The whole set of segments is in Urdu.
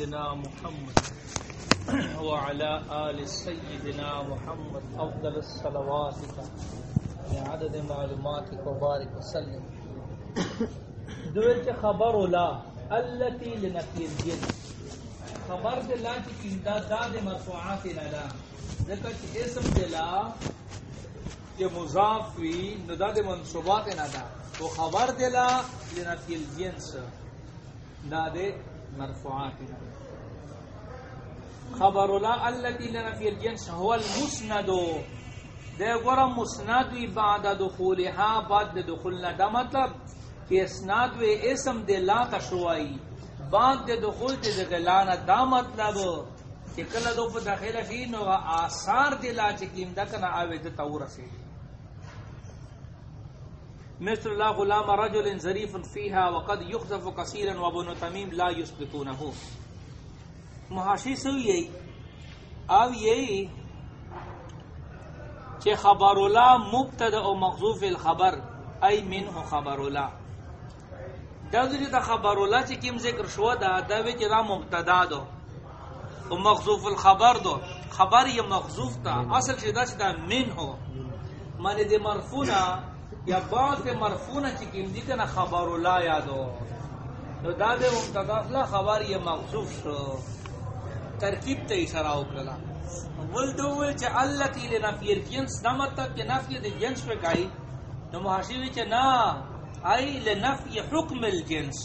سيدنا محمد وعلى آل سيدنا محمد أفضل الصلوات بعدد معلوماتك وبارك وسلم. دویل خبر لا التي لنفي الجن خبر دے لا کی کیندا داد مرفوعات لا ذکر کہ اسم دے لا کہ مضاف وی نداد منصوبات نہ دا وہ خبر دے لا لنفي الجنس داد مرفوعات خبر لا التي لنفي الجنس هو المسند. دے گورا مسند بعد دخولها بعد دخولنا. دا مطلب کہ اسناد وی اسم دے لا تشوائی، بعد دے دخول دے دے لانا. دا مطلب کہ کل دو پا داخل فی نو آثار دے لا چکیم، دا کنا آوے دے تاور سے مثل لا غلام رجل ظریف فیہا وقد یخذف کثیرا وابن تمیم لا یسبتونہو محاشی سو یہی اب یہی کہ خبر لا مبتدا و مخذوف الخبر، ای منه خبر لا دوی دا خبر لا چې کیم ذکر شو دا دوی چې دا مبتدا دو. او مخذوف الخبر دو. خبر یہ مخذوف تا، اصل چې دا چې دا منه معنی دې مرفوعه یا بعض مرفوعه چې کیم دي کنه خبر لا یادو. نو دا دې مبتدا لا خبر یہ مخذوف شو. ترکیب ته اشاره وکړه ول دو ول چې الله تی لنفی الجنس دا مطلب کہ نفی د جنس پہ گئی نو محاشی وچ نا ای لنفی حکم الجنس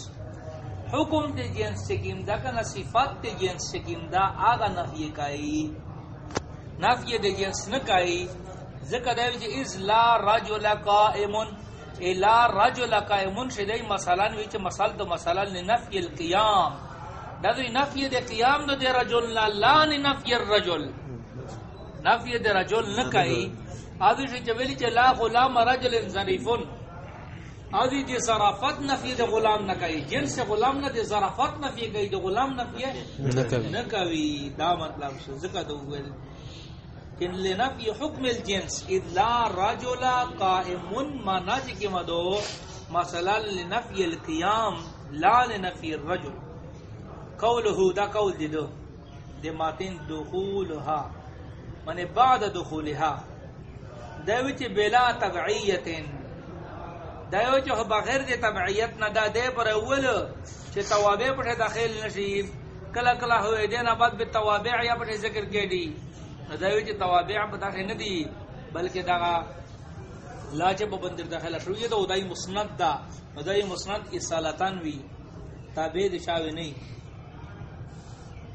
حکم د جنس سکیم دا کنا صفات د جنس سکیم دا آغا نفی کئی نفی د جنس نکئی ذکر دا وچ از لا رجل قائم لا رجل قائم شدی مثلا وچ مثال دو مثلا لنفی القیام۔ دا دی نفی د قیام دو دی رجل لا لا نفی الرجل۔ نفی د رجل نکئی آدھی سے جویلی چے لا غلام رجل ظریفن آدھی دی ظرافت نفی د غلام نکئی جن سے غلام نہ دی ظرافت نفی گئی دی غلام نفی نکوی دا مطلب شو ذکر دو گل کہ لنفی حکم الجنس، اذ لا قائم ما ناجی کی مدو، مثلا لنفی القیام، لا لنفی الرجل. قوله دا قول دی دو، دی ماتن دخولها من بعد دخولها دیو چی بلا تبعیت دیو چی بغیر دی تبعیت نہ، دا دے پر اول چی توابع پر داخل نشیب کلا کلا ہوئے دینا بعد بی توابع یا پر ذکر کے دی. دیو چی توابع پر داخل ندی بلکہ دا لا چی بندر داخل شروع یہ تو دائی مسند دا دائی مسند اصالتان وی، تابع دشاوی نہیں۔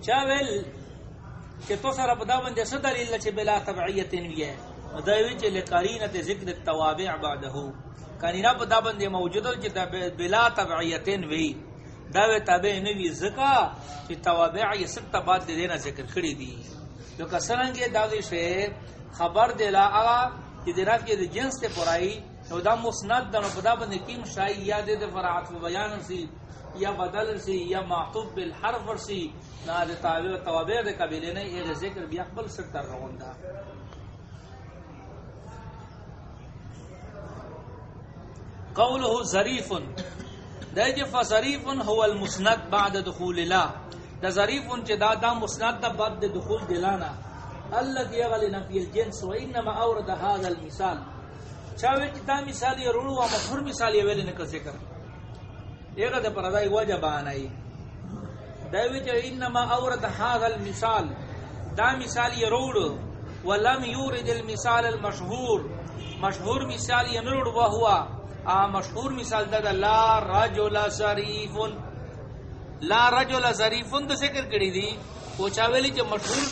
چاویل کہ تو سارا پدا بندے سے دلیل چ بلا تبعیت وی ہے مدوی چ لقرینۃ ذکر التوابع بعده۔ کرینا پدا بندے موجود چ بلا تبعیت وی۔ دا تابع نہ وی، زکا چ توابع یہ سب بعد دینا ذکر کھڑی دی۔ جو کسرن کے داوی سے خبر دلا اغا کہ درات کے جنس تے پرائی تو دا مسند دا پدا بندے کیم شای یاد دے فرعت بیان سی یا بدل سی یا معطوف بالحرف سی نہ دے تابع و توابع دے قبیلے نے یہ ذکر بھی اقبل سکتر سکتا روندا قوله ظریف دے جے فظریف هو المسند بعد دخول لا دا ظریف چ دا دا مسند دا بعد دخول دلانا الذي يغلي نفي الجنس و وانما اورد هذا المثال. چاوی چ دا مثال یہ رولو و مشہور مثال یہ ویلے نے ذکر. ایک دے پر ادائی وجب آنائی دوی چا انما اورد هذا المثال. دا مثال یہ روڑ ولم یورد المثال المشہور. مشہور مثال یہ نروڑ وہوا آ مشہور مثال دا, دا لا رجل ظریف لا رجل ظریف دا ذکر کری دی وہ چاویلی چا مشہور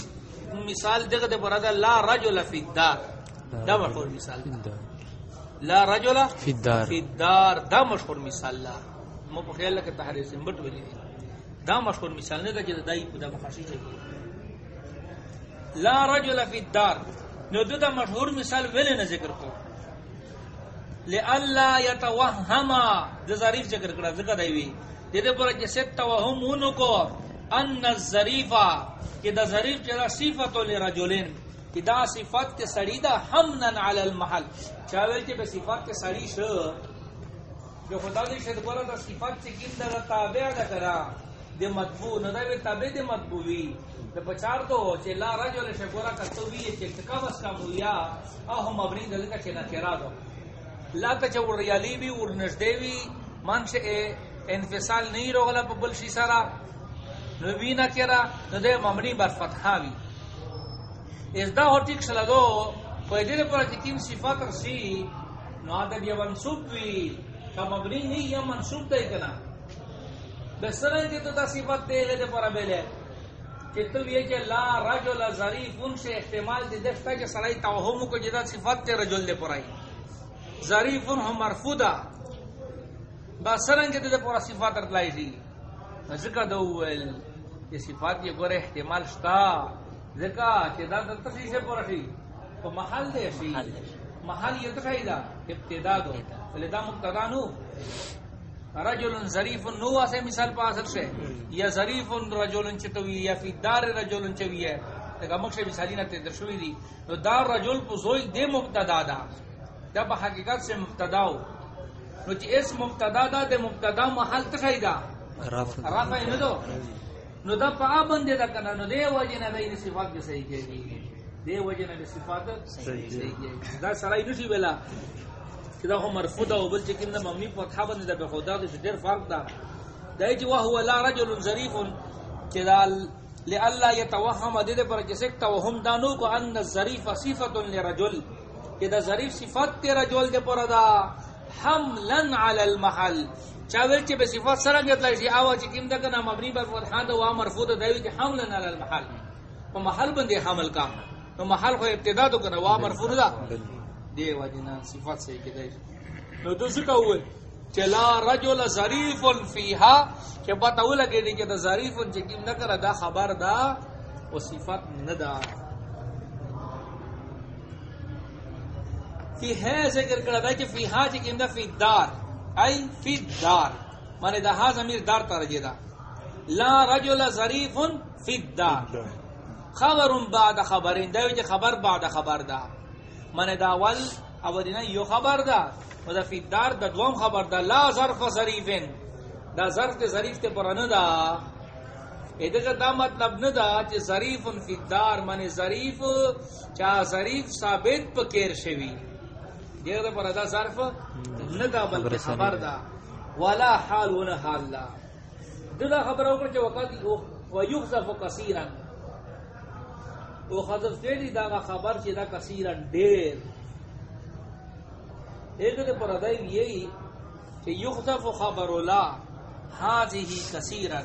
مثال دے پر ادا لا رجل فی الدار. دا مشہور مثال دا. لا رجل فی الدار. فی الدار دا مشہور مثال لا. مو په خیال کې تحریر سمبټ ویلی دی. دا مشهور مثال نه ده چې دای په د مخاشي چي لا رجل فی الدار. نو دا مشهور مثال ویل نه ذکر کو. لالا يتوهم د ظریف ذکر کړه ذکر دی وی د دې پر چې ست توهمونو کو ان الظریفا کہ دا ظریف چرا صفت لرجلین کہ دا صفت کے سڑی دا حمنا علی المحل۔ چاویل کہ صفت کے سڑی شو، جو خدا دی شد گورا دا صفت سے کم دا تابع دا کرا د مطبوع، نو دا وی تابع د مطبوعی۔ د پچار تو چې لا رجل شکورا کتو وی چې کا بس کا مویا او هم مبنی دلته چې نه کرا دو۔ لا ته چې ور یالی وی ور نږدې وی منشه انفصال نه روغلا په بل شي سره نو وی کرا نو د مبنی بر فتحا وی۔ اس دا هو ټیک شلګو په دې پر چې کیم صفات رسی نو ادب یا منصوب وی کا مبنی نه یا منصوب دی کنا۔ بسرن کی جی تو تا صفت دے لے دے پر بیلے کہ تو یہ کہ لا رجل ظریف ان سے احتمال دی دفتا کہ سرائی توہم کو جی جدا صفت تے رجل دے پر آئی۔ ظریف کی دے پر صفت ارتلائی دی. ذکر دو اول یہ صفات یہ گورے احتمال شتا ذکا کہ دا دلتا سی سے پر شی تو محل دے شی محل یہ تو شاید ابتدا دو فلدا مقتدا نو؟ رجل ظریف نو اسے مثال پا اثر سے یا ظریف رجل چتوی یا فی دار رجل چوی ہے تگا مکش مثالی نہ تے درشوی دی. دار رجل کو زوی دے مبتدا دا دا با حقیقت سے مبتدا ہو نو چ اس مبتدا دا دے مبتدا محل دا؟ رفع. دو. نو دا پا بندے دا کنا نو دے وجہ نہ دے صفات کے صحیح کہ دے وجہ نہ صفات صحیح کہ دا سرائی نشی بلا کدا هو مرفوضه او بل چې کینه مبني په فتحه باندې د بخدا د ډېر فرق ده دای چې وهو لا رجل ظریف کدا لالا يتوهم د دې پر چې سک توهم دانو کو ان الظریف صفه لرجل. کدا ظریف صفت ته رجل د پر دا. حملا على المحل. چاول چې به صفات سره غتلای شي او چې کیم دغه نه مبني پر فتحه د وا مرفوضه دی چې حملا على المحل. په محل باندې حمل کا نو محل خو ابتدا تو کنه وا مرفوضه ده دی وجنا جی صفات سے کہ نو تو څه کوول چې لا رجل ظریف فیها کہ بتاو لگے دی کہ دا ظریف چې کیم نہ کرا دا خبر دا او صفات نہ دا فی ہے ذکر کرا دا کہ فیها چې کیم دا فی دار، ای فی دار۔ معنی دا ها ضمیر دار ترجی دا۔ لا رجل ظریف فی الدار۔ خبر بعد خبرین دا چې جی خبر بعد خبر دا۔ من دا اول او دینا یو خبر دا و دا فی دار دا دوم خبر دا، لا ظرف ظریفن دا ظرف تے ظریف تے پرانو دا۔ ایدھا دا مطلب ندا چی ظریف فی دار من ظریف چا ظریف ثابت پکیر شوی۔ دیگر دا پر دا ظرف ندا بلکہ خبر دا. ولا حال ونا حال دا دا خبر اوپر چی وقت و یخزف کثیرا او خذف دیدی دا خبر چې دا کثیرا ډیر ایک دے پر ادائی یہی کہ یخذف خبر لا. هذه کثیرا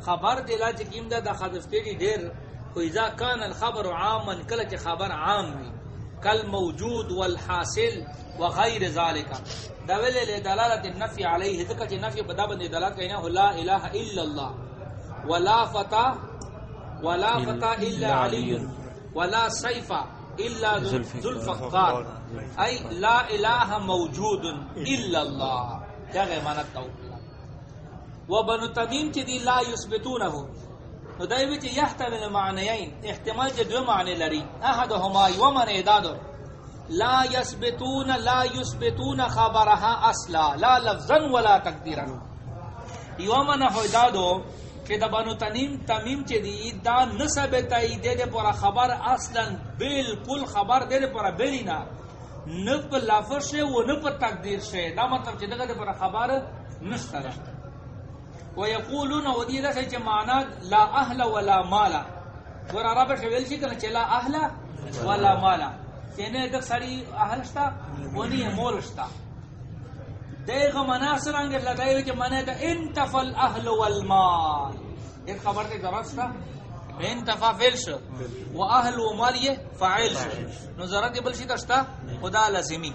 خبر دلا چې کیم دا د خذف دیدی ډیر خو اذا کان الخبر عاما کله چې خبر عام وي کل موجود والحاصل وغیر ذالک. دا له دلالت النفی علیه ذکر چې نفی بدا باندې دلالت کینا لا اله الا الله ولا فتا ولا فتا الا علی. ولا سیف الا ذوالفقار ای لا اله موجود الا الله کیا غیر معنی تو و بنو تمیم چې دی لا یثبتونه نو دای وی چې یحتمل معنیین، احتمال چې دو معنی لري احدهما یو معنی دادو. لا یثبتون لا یثبتون خبرها اصلا، لا لفظا ولا تقدیرا. یو معنی هو دادو کہ دا بنو تنیم تمیم چے دی، دا نسب تای دے دے پورا خبر اصلا، بالکل خبر دے دے پورا بیلینا نپ لفظ شے و نپ تقدیر شے. دا مطلب چے دے پورا خبر نشتا دا و یقولون و دی دا سے چے معنی لا اہل ولا مالا ورا رب شویل شی کنا چے لا اہل ولا مالا چینے دک ساری اہل شتا ونی مول شتا. دیگه مناصر انگر لگائی کہ منے دا انتفل اہل والمال. ایک خبر تے ضرورت تھا انتفا فعل شو. و اہل و مال یہ فاعل شو. نو ضرورت بل دشتا خدا لازمی.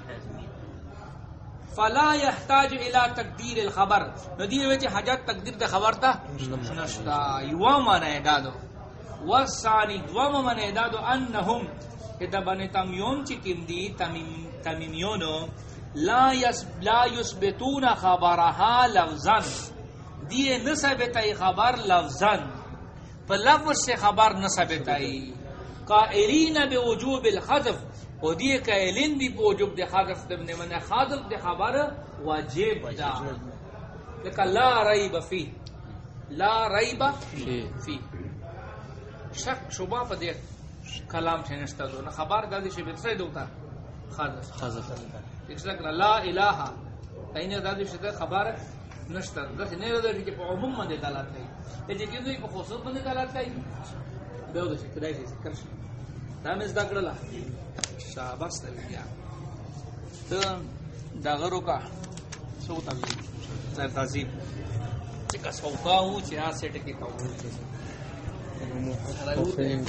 فلا يحتاج الى تقدیر الخبر. نو دی وچ حاجت تقدیر دے خبر تا نشتا. یوا معنی دادو. والثانی دوم معنی دادو، انہم. کہ بن تمیون چکم دی، تمیم، تمیمیونو. لا یس، لا یثبتون خبرها لفظا. دی نسبت ای خبر لفظا. فلفظ سے خبر نسبت ای قائلین بوجوب الخذف. او دی قائلین دی بوجوب دی خذف ابن من خذف دی خبر واجب دا لکا لا ریب فی. لا ریب فی. شک شبہ پا دے کلام سے نشتا دو نا خبر دا دی شبیت سے دوتا حذف اکسلک لا الہ. اینه دا دی شبیت خبر نشتا نیو دا دی کہ پا عموم مندے دالات کئی ایجی کیوں دوی پا خصوص مندے دالات کئی بیو دا شکر ایسی سکر شکر دا مز دا کرلا شاباس دا بیا. تو دا غرو کا سو تغییر سر تازیم چکا سوکاو چی آسے ٹکی کاؤ وفإن